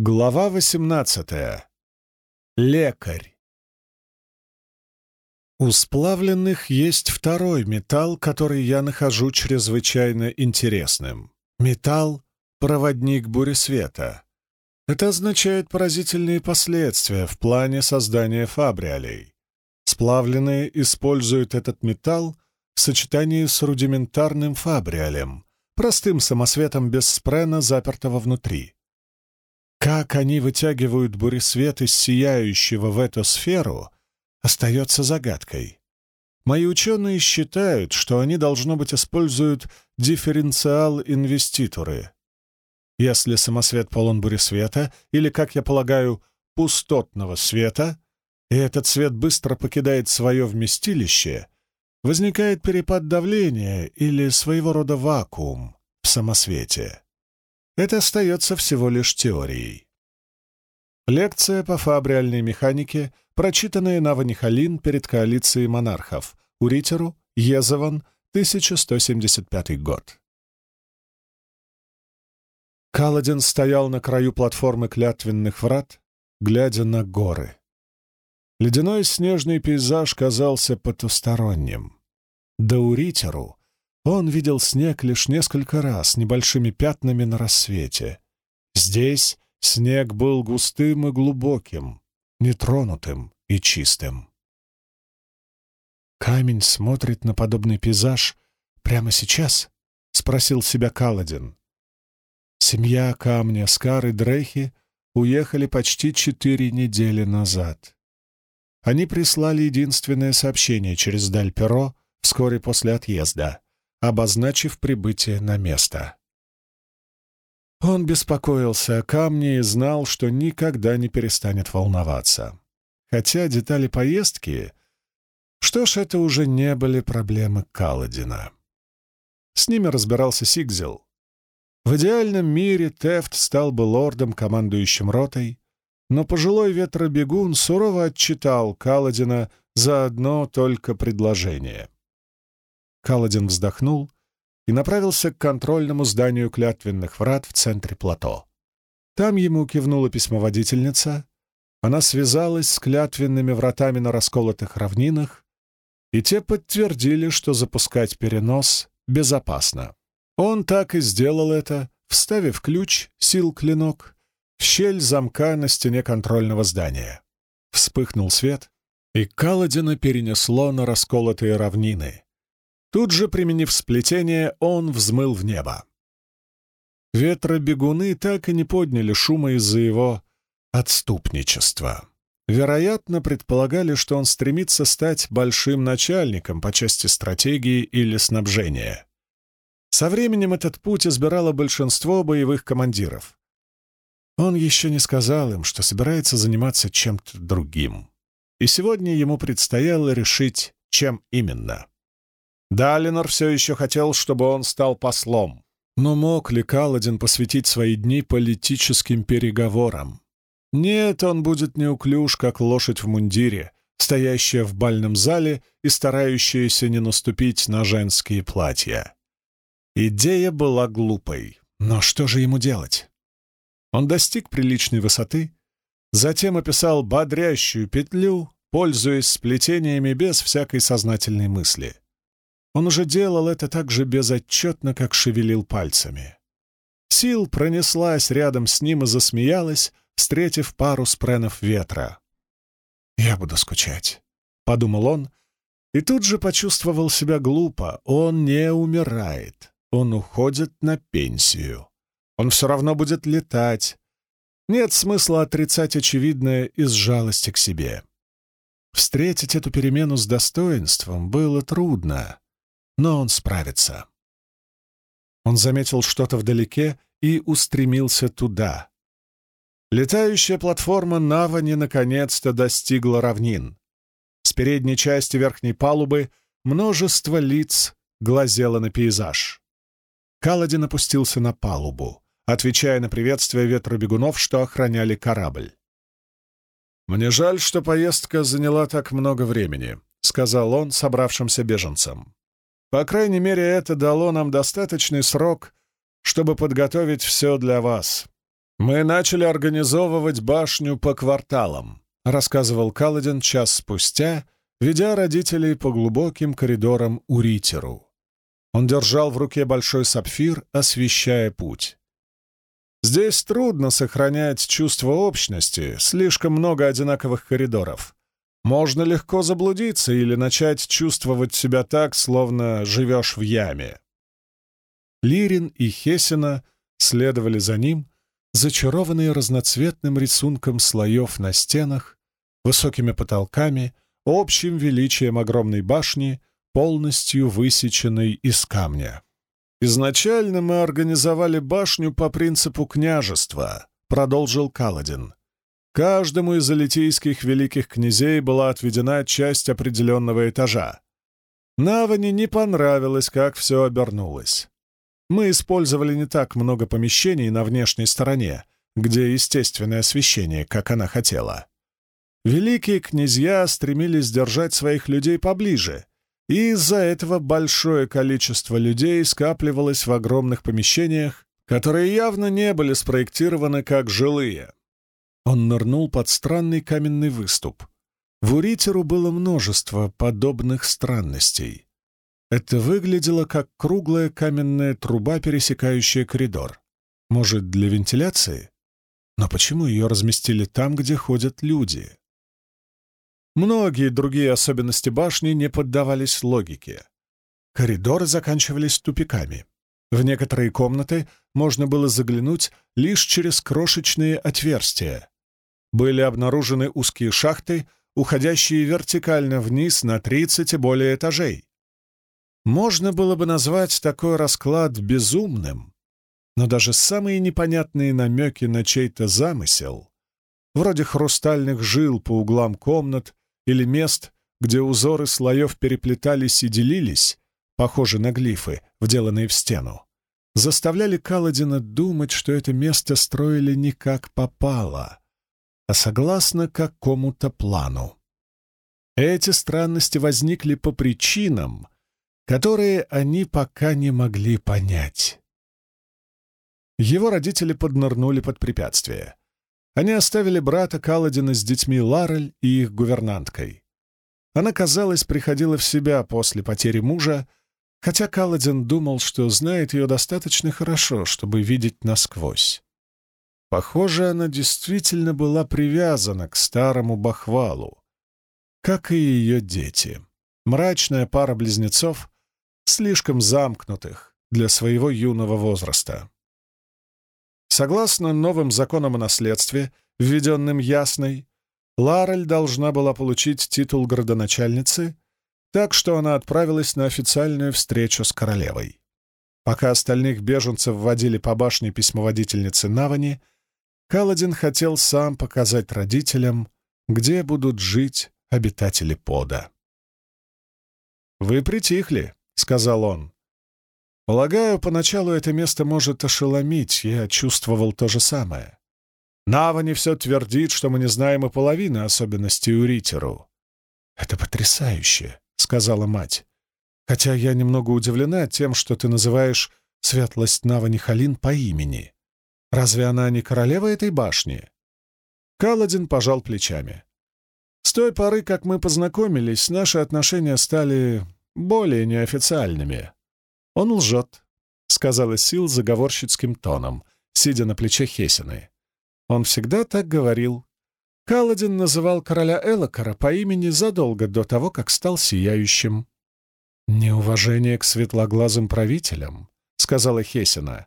Глава 18. Лекарь. У сплавленных есть второй металл, который я нахожу чрезвычайно интересным. Металл — проводник бури света. Это означает поразительные последствия в плане создания фабриалей. Сплавленные используют этот металл в сочетании с рудиментарным фабриалем, простым самосветом без спрена, запертого внутри. Как они вытягивают буресвет из сияющего в эту сферу, остается загадкой. Мои ученые считают, что они, должно быть, используют дифференциал-инвеститоры. Если самосвет полон буресвета, или, как я полагаю, пустотного света, и этот свет быстро покидает свое вместилище, возникает перепад давления или своего рода вакуум в самосвете. Это остается всего лишь теорией. Лекция по фабриальной механике, прочитанная на Ванихалин перед коалицией монархов, Уритеру, Езован, 1175 год. Каладин стоял на краю платформы клятвенных врат, глядя на горы. Ледяной снежный пейзаж казался потусторонним. До Уритеру он видел снег лишь несколько раз, небольшими пятнами на рассвете. Здесь снег был густым и глубоким, нетронутым и чистым. «Камень смотрит на подобный пейзаж прямо сейчас?» — спросил себя Каладин. Семья камня Скар и Дрейхи уехали почти четыре недели назад. Они прислали единственное сообщение через Даль-Перо вскоре после отъезда — обозначив прибытие на место. Он беспокоился о камне и знал, что никогда не перестанет волноваться. Хотя детали поездки... Что ж, это уже не были проблемы Каладина. С ними разбирался Сигзел. В идеальном мире Тефт стал бы лордом, командующим ротой, но пожилой ветробегун сурово отчитал Каладина за одно только предложение — Каладин вздохнул и направился к контрольному зданию клятвенных врат в центре плато. Там ему кивнула письмоводительница, она связалась с клятвенными вратами на расколотых равнинах, и те подтвердили, что запускать перенос безопасно. Он так и сделал это, вставив ключ, сил клинок, в щель замка на стене контрольного здания. Вспыхнул свет, и Каладина перенесло на расколотые равнины. Тут же, применив сплетение, он взмыл в небо. Ветробегуны так и не подняли шума из-за его отступничества. Вероятно, предполагали, что он стремится стать большим начальником по части стратегии или снабжения. Со временем этот путь избирало большинство боевых командиров. Он еще не сказал им, что собирается заниматься чем-то другим. И сегодня ему предстояло решить, чем именно. Далинор все еще хотел, чтобы он стал послом. Но мог ли Каладин посвятить свои дни политическим переговорам? Нет, он будет неуклюж, как лошадь в мундире, стоящая в бальном зале и старающаяся не наступить на женские платья. Идея была глупой, но что же ему делать? Он достиг приличной высоты, затем описал бодрящую петлю, пользуясь сплетениями без всякой сознательной мысли — он уже делал это так же безотчетно, как шевелил пальцами. Сил пронеслась рядом с ним и засмеялась, встретив пару спренов ветра. «Я буду скучать», — подумал он, и тут же почувствовал себя глупо. Он не умирает, он уходит на пенсию. Он все равно будет летать. Нет смысла отрицать очевидное из жалости к себе. Встретить эту перемену с достоинством было трудно но он справится. Он заметил что-то вдалеке и устремился туда. Летающая платформа Навани наконец-то достигла равнин. С передней части верхней палубы множество лиц глазело на пейзаж. Каладин опустился на палубу, отвечая на приветствие ветробегунов, что охраняли корабль. «Мне жаль, что поездка заняла так много времени», — сказал он собравшимся беженцам. По крайней мере, это дало нам достаточный срок, чтобы подготовить все для вас. «Мы начали организовывать башню по кварталам», — рассказывал Каладин час спустя, ведя родителей по глубоким коридорам Уритеру. Он держал в руке большой сапфир, освещая путь. Здесь трудно сохранять чувство общности, слишком много одинаковых коридоров. Можно легко заблудиться или начать чувствовать себя так, словно живешь в яме. Лирин и Хесина следовали за ним, зачарованные разноцветным рисунком слоев на стенах, высокими потолками, общим величием огромной башни, полностью высеченной из камня. «Изначально мы организовали башню по принципу княжества», — продолжил Каладин. «Каждому из алитийских великих князей была отведена часть определенного этажа. Навани не понравилось, как все обернулось. Мы использовали не так много помещений на внешней стороне, где естественное освещение, как она хотела. Великие князья стремились держать своих людей поближе, и из-за этого большое количество людей скапливалось в огромных помещениях, которые явно не были спроектированы как жилые. Он нырнул под странный каменный выступ. В Уритеру было множество подобных странностей. Это выглядело как круглая каменная труба, пересекающая коридор. Может, для вентиляции? Но почему ее разместили там, где ходят люди? Многие другие особенности башни не поддавались логике. Коридоры заканчивались тупиками. В некоторые комнаты можно было заглянуть лишь через крошечные отверстия. Были обнаружены узкие шахты, уходящие вертикально вниз на 30 и более этажей. Можно было бы назвать такой расклад безумным, но даже самые непонятные намеки на чей-то замысел, вроде хрустальных жил по углам комнат или мест, где узоры слоев переплетались и делились, похожие на глифы, вделанные в стену, заставляли Каладина думать, что это место строили не как попало, а согласно какому-то плану. Эти странности возникли по причинам, которые они пока не могли понять. Его родители поднырнули под препятствие. Они оставили брата Каладина с детьми Ларель и их гувернанткой. Она, казалось, приходила в себя после потери мужа, хотя Каладин думал, что знает ее достаточно хорошо, чтобы видеть насквозь. Похоже, она действительно была привязана к старому бахвалу, как и ее дети. Мрачная пара близнецов, слишком замкнутых для своего юного возраста. Согласно новым законам о наследстве, введенным Ясной, Ларель должна была получить титул градоначальницы, так что она отправилась на официальную встречу с королевой. Пока остальных беженцев водили по башне письмоводительницы Навани, Каладин хотел сам показать родителям, где будут жить обитатели пода. «Вы притихли», — сказал он. «Полагаю, поначалу это место может ошеломить, я чувствовал то же самое. Навани все твердит, что мы не знаем и половины особенностей Уритеру». «Это потрясающе», — сказала мать. «Хотя я немного удивлена тем, что ты называешь светлость Навани Халин по имени. Разве она не королева этой башни?» Каладин пожал плечами. «С той поры, как мы познакомились, наши отношения стали более неофициальными. «Он лжет», — сказала Сил заговорщицким тоном, сидя на плече Хесины. Он всегда так говорил. Каладин называл короля Элокара по имени задолго до того, как стал сияющим. «Неуважение к светлоглазым правителям», — сказала Хесина,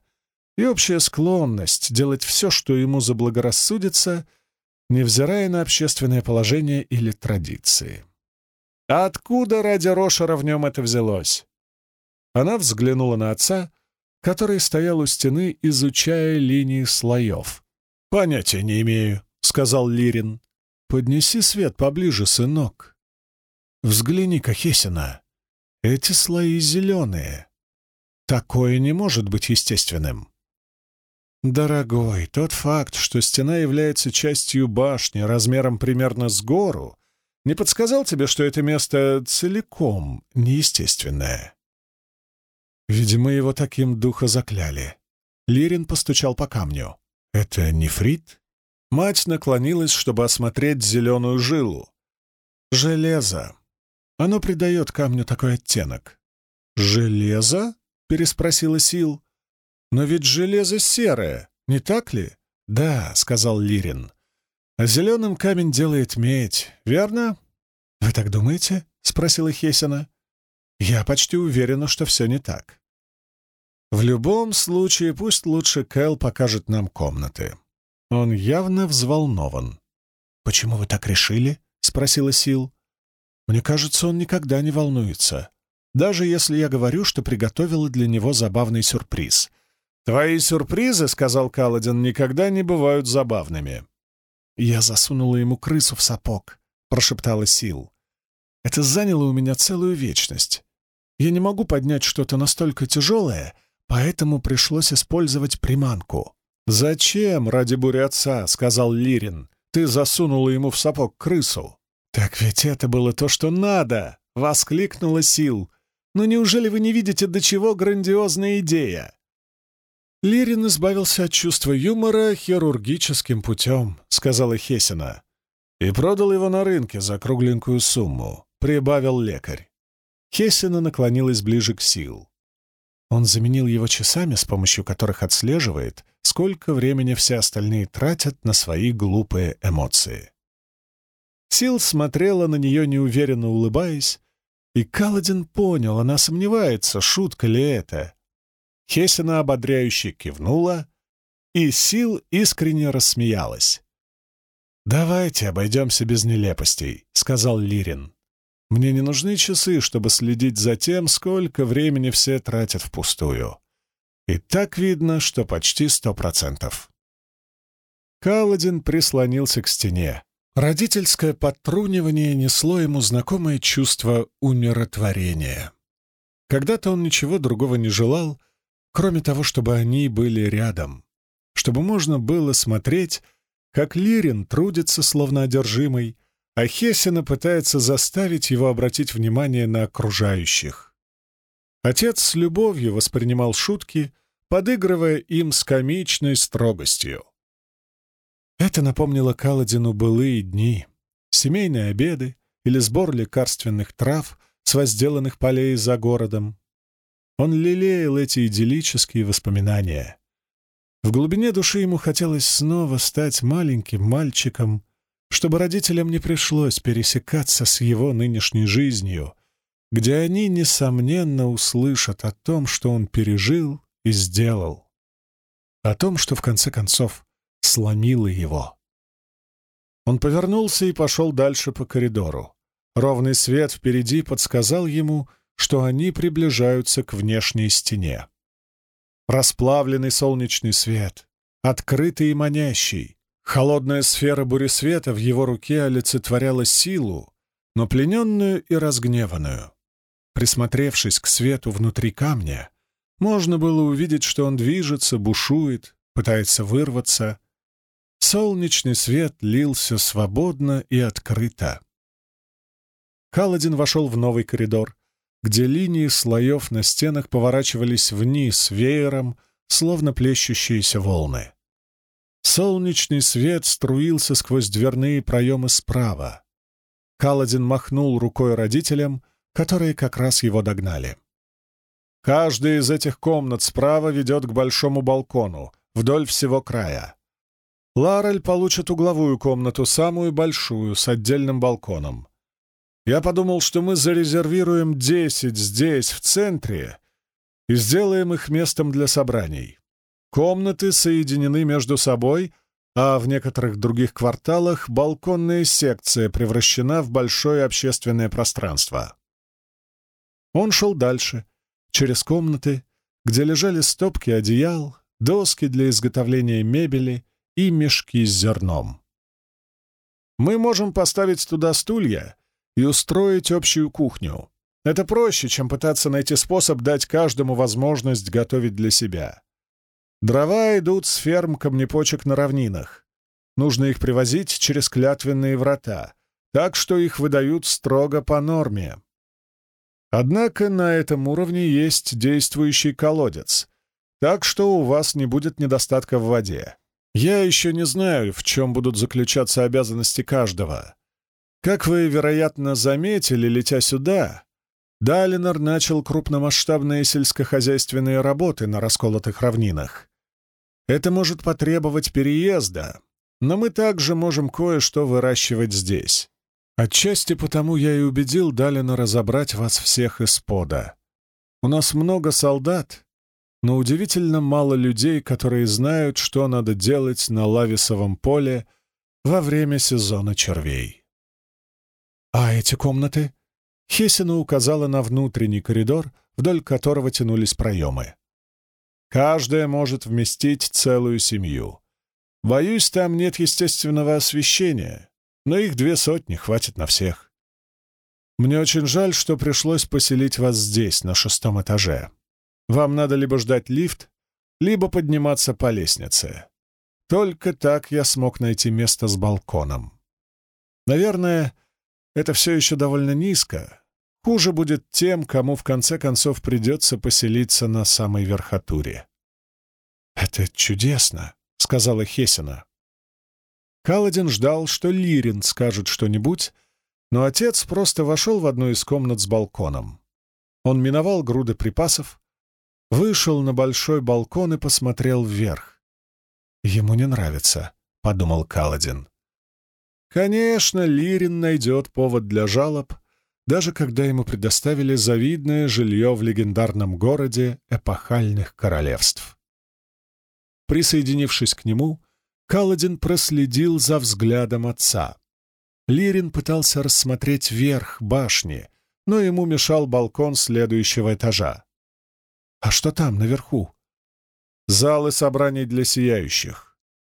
«и общая склонность делать все, что ему заблагорассудится, невзирая на общественное положение или традиции». А откуда ради Рошера в нем это взялось? Она взглянула на отца, который стоял у стены, изучая линии слоев. «Понятия не имею», — сказал Лирин. «Поднеси свет поближе, сынок. Взгляни-ка, Хесина. Эти слои зеленые. Такое не может быть естественным». «Дорогой, тот факт, что стена является частью башни размером примерно с гору, не подсказал тебе, что это место целиком неестественное?» Видимо, его таким духа закляли. Лирин постучал по камню. Это нефрит? Мать наклонилась, чтобы осмотреть зеленую жилу. Железо. Оно придает камню такой оттенок. «Железо?» — переспросила Сил. «Но ведь железо серое, не так ли?» «Да», — сказал Лирин. «А зеленым камень делает медь, верно?» «Вы так думаете?» — спросила Хесина. «Я почти уверена, что все не так. В любом случае, пусть лучше Кэл покажет нам комнаты. Он явно взволнован. «Почему вы так решили?» — спросила Сил. «Мне кажется, он никогда не волнуется. Даже если я говорю, что приготовила для него забавный сюрприз. «Твои сюрпризы, — сказал Каладин, — никогда не бывают забавными». «Я засунула ему крысу в сапог», — прошептала Сил. «Это заняло у меня целую вечность. Я не могу поднять что-то настолько тяжелое, поэтому пришлось использовать приманку. «Зачем, ради бури отца?» — сказал Лирин. «Ты засунула ему в сапог крысу». «Так ведь это было то, что надо!» — воскликнула Сил. «Но неужели вы не видите, до чего грандиозная идея?» Лирин избавился от чувства юмора хирургическим путем, — сказала Хесина. И продал его на рынке за кругленькую сумму, — прибавил лекарь. Хесина наклонилась ближе к Сил. Он заменил его часами, с помощью которых отслеживает, сколько времени все остальные тратят на свои глупые эмоции. Сил смотрела на нее, неуверенно улыбаясь, и Каладин понял, она сомневается, шутка ли это. Хесина ободряюще кивнула, и Сил искренне рассмеялась. «Давайте обойдемся без нелепостей», — сказал Лирин. Мне не нужны часы, чтобы следить за тем, сколько времени все тратят впустую. И так видно, что почти сто процентов. Каладин прислонился к стене. Родительское подтрунивание несло ему знакомое чувство умиротворения. Когда-то он ничего другого не желал, кроме того, чтобы они были рядом, чтобы можно было смотреть, как Лирин трудится, словно одержимый, а Хессена пытается заставить его обратить внимание на окружающих. Отец с любовью воспринимал шутки, подыгрывая им с комичной строгостью. Это напомнило Каладину былые дни, семейные обеды или сбор лекарственных трав с возделанных полей за городом. Он лелеял эти идиллические воспоминания. В глубине души ему хотелось снова стать маленьким мальчиком, чтобы родителям не пришлось пересекаться с его нынешней жизнью, где они, несомненно, услышат о том, что он пережил и сделал, о том, что, в конце концов, сломило его. Он повернулся и пошел дальше по коридору. Ровный свет впереди подсказал ему, что они приближаются к внешней стене. Расплавленный солнечный свет, открытый и манящий, Холодная сфера буресвета в его руке олицетворяла силу, но плененную и разгневанную. Присмотревшись к свету внутри камня, можно было увидеть, что он движется, бушует, пытается вырваться. Солнечный свет лился свободно и открыто. Каладин вошел в новый коридор, где линии слоев на стенах поворачивались вниз веером, словно плещущиеся волны. Солнечный свет струился сквозь дверные проемы справа. Каладин махнул рукой родителям, которые как раз его догнали. Каждая из этих комнат справа ведет к большому балкону, вдоль всего края. Ларель получит угловую комнату, самую большую, с отдельным балконом. Я подумал, что мы зарезервируем десять здесь, в центре, и сделаем их местом для собраний. Комнаты соединены между собой, а в некоторых других кварталах балконная секция превращена в большое общественное пространство. Он шел дальше, через комнаты, где лежали стопки одеял, доски для изготовления мебели и мешки с зерном. Мы можем поставить туда стулья и устроить общую кухню. Это проще, чем пытаться найти способ дать каждому возможность готовить для себя. Дрова идут с ферм камнепочек на равнинах. Нужно их привозить через клятвенные врата, так что их выдают строго по норме. Однако на этом уровне есть действующий колодец, так что у вас не будет недостатка в воде. Я еще не знаю, в чем будут заключаться обязанности каждого. Как вы, вероятно, заметили, летя сюда, Далинор начал крупномасштабные сельскохозяйственные работы на расколотых равнинах. Это может потребовать переезда, но мы также можем кое-что выращивать здесь. Отчасти потому я и убедил Далина разобрать вас всех из пода. У нас много солдат, но удивительно мало людей, которые знают, что надо делать на лависовом поле во время сезона червей. «А эти комнаты?» Хесина указала на внутренний коридор, вдоль которого тянулись проемы. «Каждая может вместить целую семью. Боюсь, там нет естественного освещения, но их две сотни хватит на всех. Мне очень жаль, что пришлось поселить вас здесь, на шестом этаже. Вам надо либо ждать лифт, либо подниматься по лестнице. Только так я смог найти место с балконом. Наверное, это все еще довольно низко. Хуже будет тем, кому в конце концов придется поселиться на самой верхотуре. «Это чудесно», — сказала Хесина. Каладин ждал, что Лирин скажет что-нибудь, но отец просто вошел в одну из комнат с балконом. Он миновал груды припасов, вышел на большой балкон и посмотрел вверх. «Ему не нравится», — подумал Каладин. Конечно, Лирин найдет повод для жалоб, даже когда ему предоставили завидное жилье в легендарном городе эпохальных королевств. Присоединившись к нему, Каладин проследил за взглядом отца. Лирин пытался рассмотреть верх башни, но ему мешал балкон следующего этажа. А что там, наверху? Залы собраний для сияющих.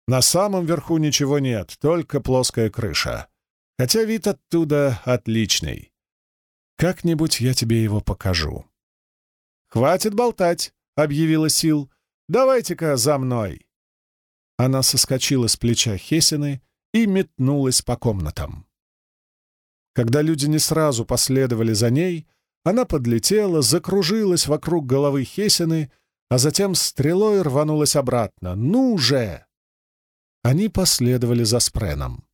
На самом верху ничего нет, только плоская крыша. Хотя вид оттуда отличный. Как-нибудь я тебе его покажу. «Хватит болтать», — объявила Сил. «Давайте-ка за мной». Она соскочила с плеча Хесины и метнулась по комнатам. Когда люди не сразу последовали за ней, она подлетела, закружилась вокруг головы Хесины, а затем стрелой рванулась обратно. «Ну же!» Они последовали за Спреном.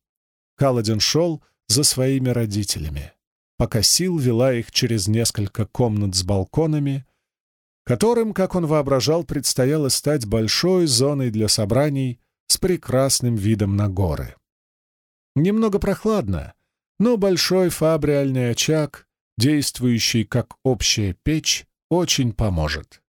Каладин шел за своими родителями, пока Сил вела их через несколько комнат с балконами, которым, как он воображал, предстояло стать большой зоной для собраний с прекрасным видом на горы. Немного прохладно, но большой фабриальный очаг действующий как общая печь, очень поможет.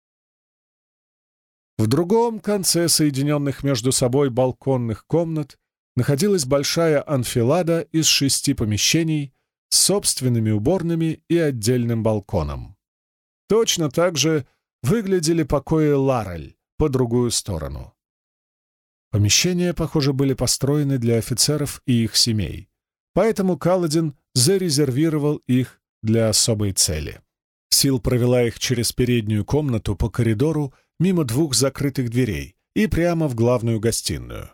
В другом конце соединенных между собой балконных комнат находилась большая анфилада из шести помещений с собственными уборными и отдельным балконом. Точно так же выглядели покои Ларель по другую сторону. Помещения, похоже, были построены для офицеров и их семей, поэтому Каладин зарезервировал их для особой цели. Сил провела их через переднюю комнату по коридору мимо двух закрытых дверей и прямо в главную гостиную.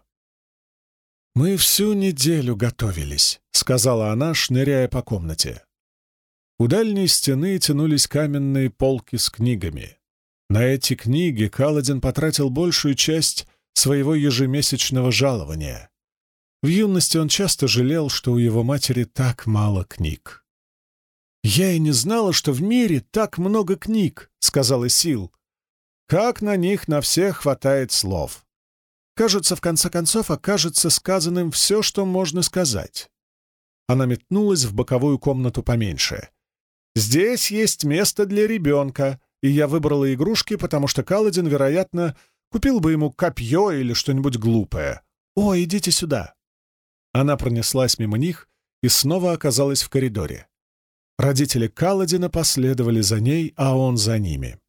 «Мы всю неделю готовились», — сказала она, шныряя по комнате. У дальней стены тянулись каменные полки с книгами. На эти книги Каладин потратил большую часть своего ежемесячного жалования. В юности он часто жалел, что у его матери так мало книг. «Я и не знала, что в мире так много книг», — сказала Сил. «Как на них на всех хватает слов. Кажется, в конце концов окажется сказанным все, что можно сказать». Она метнулась в боковую комнату поменьше. «Здесь есть место для ребенка, и я выбрала игрушки, потому что Каладин, вероятно, купил бы ему копье или что-нибудь глупое. О, идите сюда!» Она пронеслась мимо них и снова оказалась в коридоре. Родители Каладина последовали за ней, а он за ними.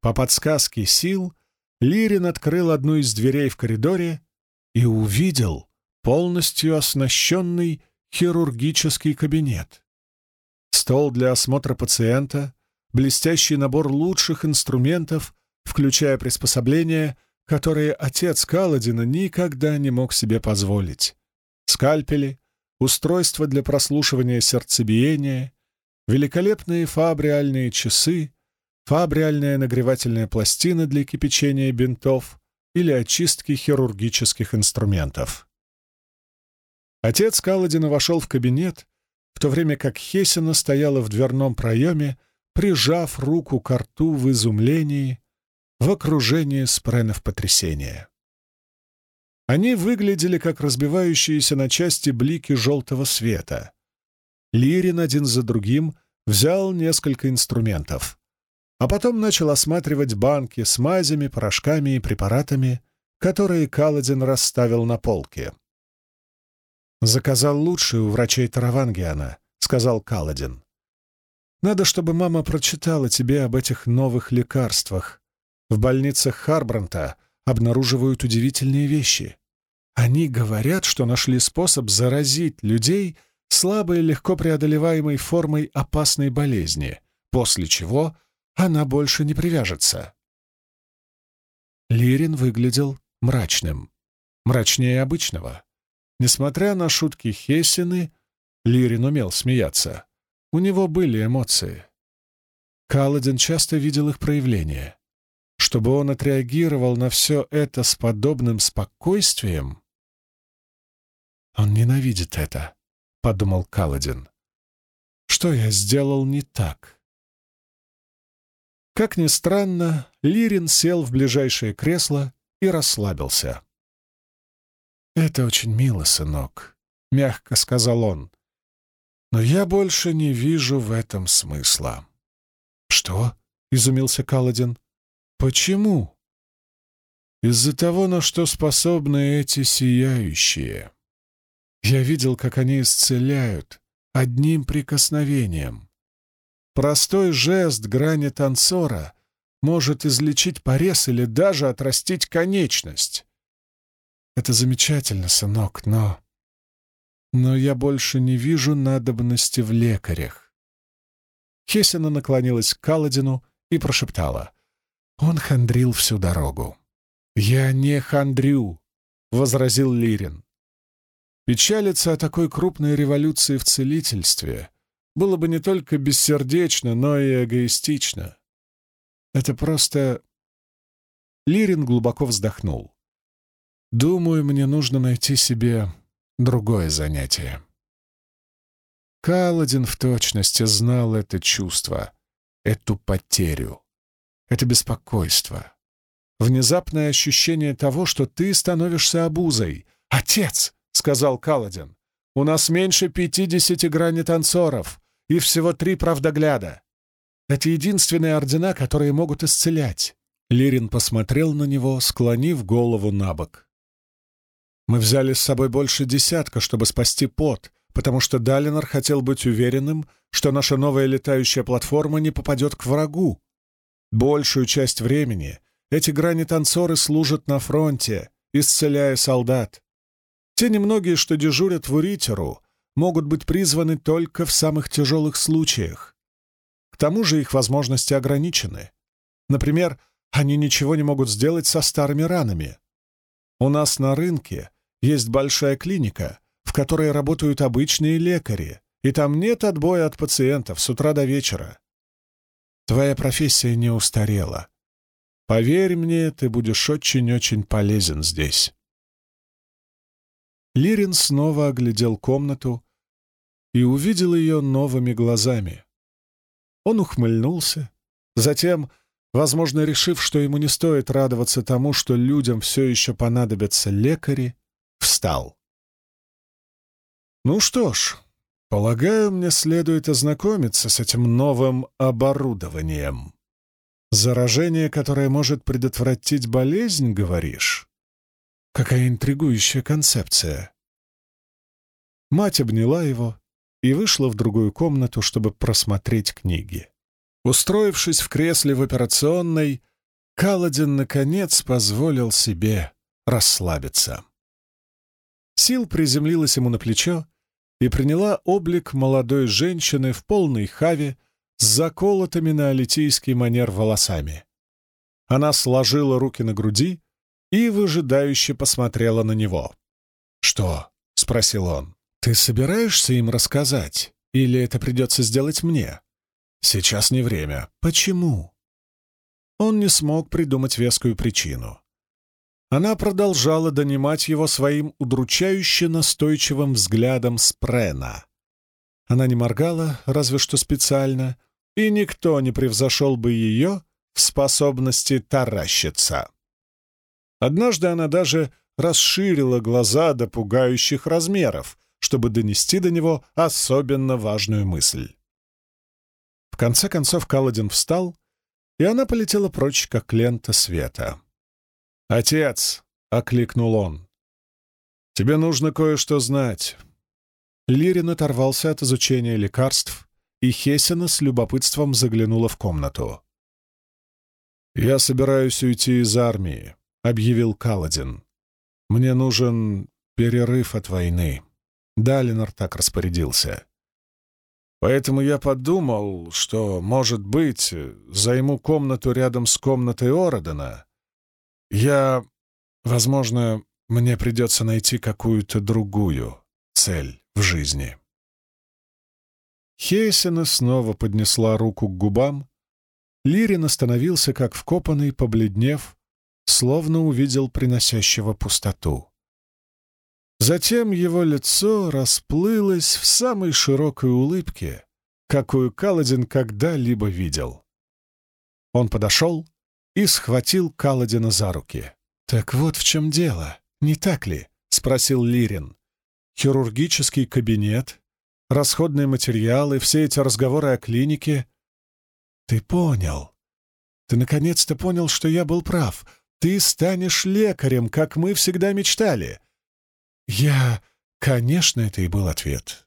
По подсказке сил Лирин открыл одну из дверей в коридоре и увидел полностью оснащенный хирургический кабинет. Стол для осмотра пациента, блестящий набор лучших инструментов, включая приспособления, которые отец Каладина никогда не мог себе позволить. Скальпели, устройства для прослушивания сердцебиения, великолепные фабриальные часы, фабриальная нагревательная пластина для кипячения бинтов или очистки хирургических инструментов. Отец Каладина вошел в кабинет, в то время как Хесина стояла в дверном проеме, прижав руку к рту в изумлении, в окружении спренов потрясения. Они выглядели как разбивающиеся на части блики желтого света. Лирин один за другим взял несколько инструментов, а потом начал осматривать банки с мазями, порошками и препаратами, которые Каладин расставил на полке. «Заказал лучшее у врачей Таравангиана», — сказал Каладин. «Надо, чтобы мама прочитала тебе об этих новых лекарствах. В больницах Харбранта обнаруживают удивительные вещи. Они говорят, что нашли способ заразить людей слабой, легко преодолеваемой формой опасной болезни, после чего она больше не привяжется». Лирин выглядел мрачным, мрачнее обычного. Несмотря на шутки Хессины, Лирин умел смеяться. У него были эмоции. Каладин часто видел их проявления. Чтобы он отреагировал на все это с подобным спокойствием... «Он ненавидит это», — подумал Каладин. «Что я сделал не так?» Как ни странно, Лирин сел в ближайшее кресло и расслабился. «Это очень мило, сынок», — мягко сказал он. «Но я больше не вижу в этом смысла». «Что?» — изумился Каладин. «Почему?» «Из-за того, на что способны эти сияющие. Я видел, как они исцеляют одним прикосновением. Простой жест грани танцора может излечить порез или даже отрастить конечность. Это замечательно, сынок, но... Но я больше не вижу надобности в лекарях. Хесина наклонилась к Каладину и прошептала. Он хандрил всю дорогу. «Я не хандрю», — возразил Лирин. Печалиться о такой крупной революции в целительстве было бы не только бессердечно, но и эгоистично. Это просто... Лирин глубоко вздохнул. Думаю, мне нужно найти себе другое занятие. Каладин в точности знал это чувство, эту потерю, это беспокойство. Внезапное ощущение того, что ты становишься обузой. «Отец!» — сказал Каладин. «У нас меньше пятидесяти грани танцоров и всего три правдогляда. Это единственные ордена, которые могут исцелять». Лирин посмотрел на него, склонив голову на бок. Мы взяли с собой больше десятка, чтобы спасти пот, потому что Далинор хотел быть уверенным, что наша новая летающая платформа не попадет к врагу. Большую часть времени эти грани-танцоры служат на фронте, исцеляя солдат. Те немногие, что дежурят в Уритеру, могут быть призваны только в самых тяжелых случаях. К тому же их возможности ограничены. Например, они ничего не могут сделать со старыми ранами. У нас на рынке есть большая клиника, в которой работают обычные лекари, и там нет отбоя от пациентов с утра до вечера. Твоя профессия не устарела. Поверь мне, ты будешь очень-очень полезен здесь. Лирин снова оглядел комнату и увидел ее новыми глазами. Он ухмыльнулся, затем, возможно, решив, что ему не стоит радоваться тому, что людям все еще понадобятся лекари, встал. «Ну что ж, полагаю, мне следует ознакомиться с этим новым оборудованием. Заражение, которое может предотвратить болезнь, говоришь? Какая интригующая концепция!» Мать обняла его и вышла в другую комнату, чтобы просмотреть книги. Устроившись в кресле в операционной, Каладин, наконец, позволил себе расслабиться. Сил приземлилась ему на плечо и приняла облик молодой женщины в полной хаве с заколотыми на алитийский манер волосами. Она сложила руки на груди и выжидающе посмотрела на него. «Что?» — спросил он. «Ты собираешься им рассказать? Или это придется сделать мне?» «Сейчас не время. Почему?» Он не смог придумать вескую причину. она продолжала донимать его своим удручающе настойчивым взглядом спрена. Она не моргала, разве что специально, и никто не превзошел бы ее в способности таращиться. Однажды она даже расширила глаза до пугающих размеров, чтобы донести до него особенно важную мысль. В конце концов Каладин встал, и она полетела прочь, как лента света. «Отец!» — окликнул он. «Тебе нужно кое-что знать». Лирин оторвался от изучения лекарств, и Хесина с любопытством заглянула в комнату. «Я собираюсь уйти из армии», — объявил Каладин. «Мне нужен перерыв от войны». Далинор так распорядился. Поэтому я подумал, что, может быть, займу комнату рядом с комнатой Ородена я... Возможно, мне придется найти какую-то другую цель в жизни. Хейсена снова поднесла руку к губам. Лирин остановился, как вкопанный, побледнев, словно увидел приносящего пустоту. Затем его лицо расплылось в самой широкой улыбке, какую Каладин когда-либо видел. Он подошел и схватил Каладина за руки. «Так вот в чем дело, не так ли?» — спросил Лирин. «Хирургический кабинет, расходные материалы, все эти разговоры о клинике. Ты понял. Ты наконец-то понял, что я был прав. Ты станешь лекарем, как мы всегда мечтали». «Я...» Конечно, это и был ответ.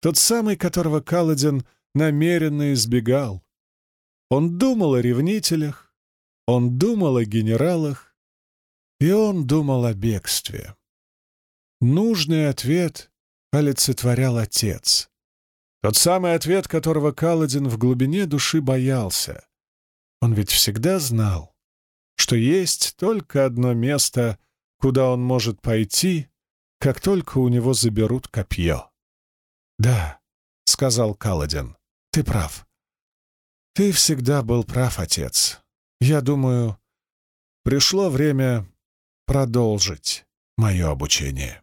Тот самый, которого Каладин намеренно избегал. Он думал о ревнителях, он думал о генералах, и он думал о бегстве. Нужный ответ олицетворял отец. Тот самый ответ, которого Каладин в глубине души боялся. Он ведь всегда знал, что есть только одно место, куда он может пойти, как только у него заберут копье. «Да», — сказал Каладин, — «ты прав. Ты всегда был прав, отец. Я думаю, пришло время продолжить мое обучение.